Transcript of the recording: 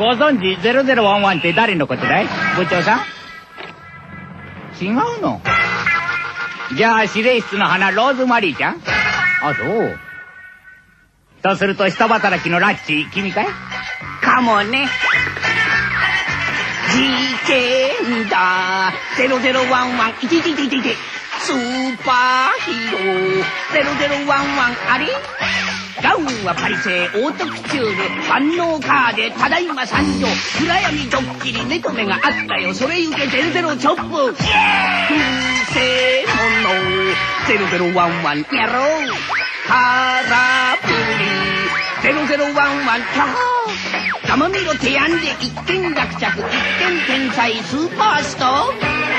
ご存知0011って誰のことだい？部長さん？違うの？じゃあ指令室の花ローズマリーちゃん？あそう。とすると下働きのラッチ君かい？かもね。事件だ。0011いていていていていてスーパーヒーロー。0011あれ？ガウンはパリ製オートクチュール万能カーでただいま参上暗闇ドッキリ目と目があったよ。それゆけ00チョップ。風船物0011やろう空振り0011キャホー。玉見ろ提案で一件落着。一点天才スーパーストーや